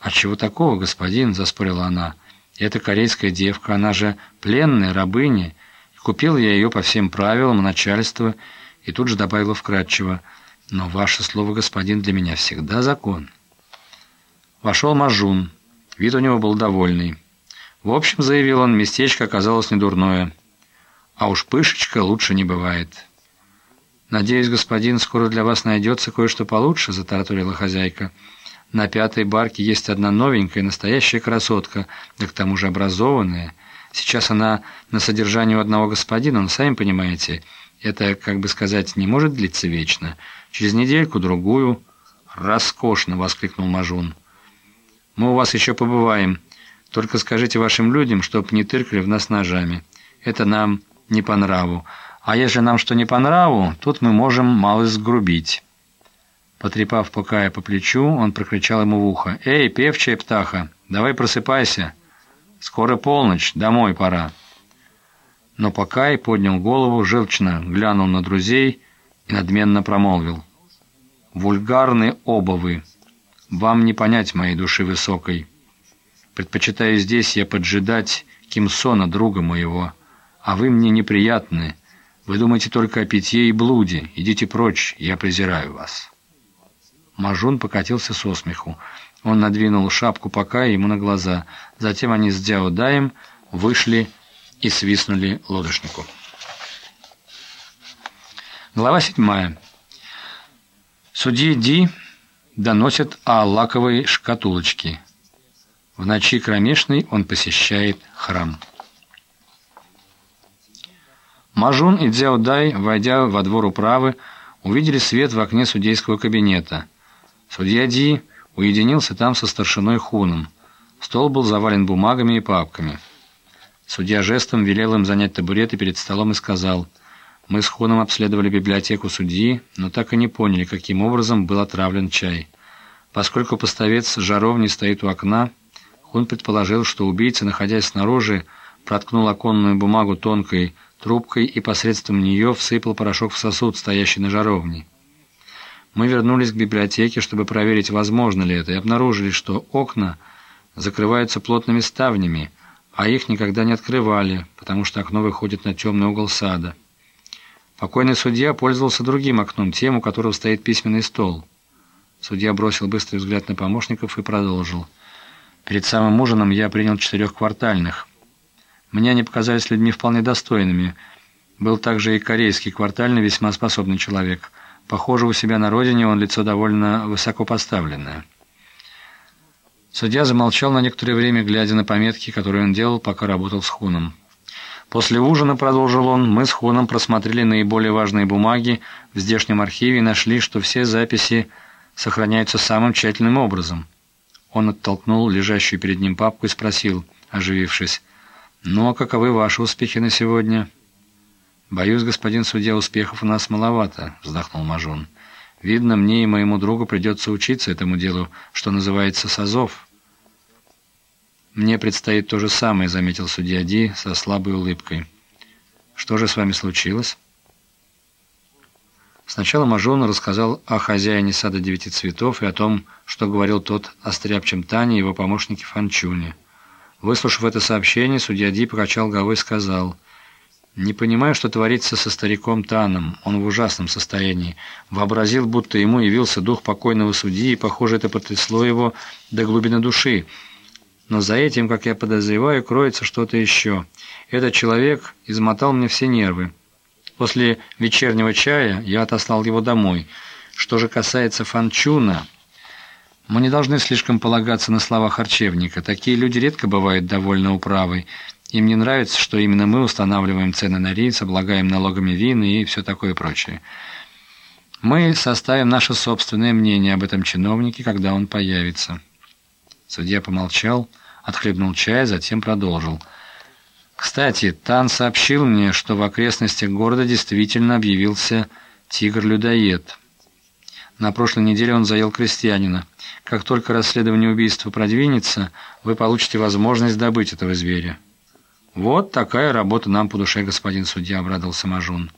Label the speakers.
Speaker 1: «А чего такого, господин?» – заспорила она. «Это корейская девка, она же пленная, рабыня. Купил я ее по всем правилам начальства и тут же добавила вкратчиво. Но ваше слово, господин, для меня всегда закон». Вошел Мажун. Вид у него был довольный. В общем, заявил он, местечко оказалось недурное. А уж пышечка лучше не бывает. «Надеюсь, господин, скоро для вас найдется кое-что получше», — затараторила хозяйка. «На пятой барке есть одна новенькая, настоящая красотка, да к тому же образованная. Сейчас она на содержании у одного господина, но сами понимаете, это, как бы сказать, не может длиться вечно. Через недельку-другую...» «Роскошно!» — воскликнул Мажун. «Мы у вас еще побываем. Только скажите вашим людям, чтоб не тыркали в нас ножами. Это нам не по нраву». А если нам что не по нраву, тут мы можем мало сгрубить». Потрепав Покая по плечу, он прокричал ему в ухо. «Эй, певчая птаха, давай просыпайся. Скоро полночь, домой пора». Но Покай поднял голову, желчно глянул на друзей и надменно промолвил. «Вульгарны оба вы. Вам не понять моей души высокой. Предпочитаю здесь я поджидать Кимсона, друга моего, а вы мне неприятны». Вы думаете только о питье и блуде. Идите прочь, я презираю вас». Мажун покатился со смеху. Он надвинул шапку пока ему на глаза. Затем они с Дяо вышли и свистнули лодочнику. Глава седьмая. Судьи Ди доносят о лаковой шкатулочке. В ночи кромешной он посещает храм. Мажун и Дзяо Дай, войдя во двор управы, увидели свет в окне судейского кабинета. Судья Ди уединился там со старшиной Хуном. Стол был завален бумагами и папками. Судья жестом велел им занять табуреты перед столом и сказал, «Мы с Хуном обследовали библиотеку судьи, но так и не поняли, каким образом был отравлен чай. Поскольку поставец жаровни стоит у окна, Хун предположил, что убийца, находясь снаружи, проткнул оконную бумагу тонкой трубкой и посредством нее всыпал порошок в сосуд, стоящий на жаровне. Мы вернулись к библиотеке, чтобы проверить, возможно ли это, и обнаружили, что окна закрываются плотными ставнями, а их никогда не открывали, потому что окно выходит на темный угол сада. Покойный судья пользовался другим окном, тем, у которого стоит письменный стол. Судья бросил быстрый взгляд на помощников и продолжил. «Перед самым ужином я принял четырех квартальных. Мне они показались людьми вполне достойными. Был также и корейский квартальный, весьма способный человек. Похоже, у себя на родине он лицо довольно высоко поставленное. Судья замолчал на некоторое время, глядя на пометки, которые он делал, пока работал с Хуном. После ужина, продолжил он, мы с Хуном просмотрели наиболее важные бумаги в здешнем архиве и нашли, что все записи сохраняются самым тщательным образом. Он оттолкнул лежащую перед ним папку и спросил, оживившись, «Ну, а каковы ваши успехи на сегодня?» «Боюсь, господин судья, успехов у нас маловато», — вздохнул Мажун. «Видно, мне и моему другу придется учиться этому делу, что называется созов». «Мне предстоит то же самое», — заметил судья Ди со слабой улыбкой. «Что же с вами случилось?» Сначала Мажун рассказал о хозяине сада девяти цветов и о том, что говорил тот о стряпчем Тане и его помощнике Фанчуне. Выслушав это сообщение, судья Ди покачал головой и сказал, «Не понимаю, что творится со стариком Таном. Он в ужасном состоянии. Вообразил, будто ему явился дух покойного судьи, и, похоже, это потрясло его до глубины души. Но за этим, как я подозреваю, кроется что-то еще. Этот человек измотал мне все нервы. После вечернего чая я отослал его домой. Что же касается Фанчуна...» Мы не должны слишком полагаться на слова харчевника. Такие люди редко бывают довольны управой. Им не нравится, что именно мы устанавливаем цены на рейс, облагаем налогами вины и все такое прочее. Мы составим наше собственное мнение об этом чиновнике, когда он появится». Судья помолчал, отхлебнул чай, затем продолжил. «Кстати, Тан сообщил мне, что в окрестностях города действительно объявился тигр-людоед». На прошлой неделе он заел крестьянина. Как только расследование убийства продвинется, вы получите возможность добыть этого зверя». «Вот такая работа нам по душе, господин судья», — обрадовался Мажун.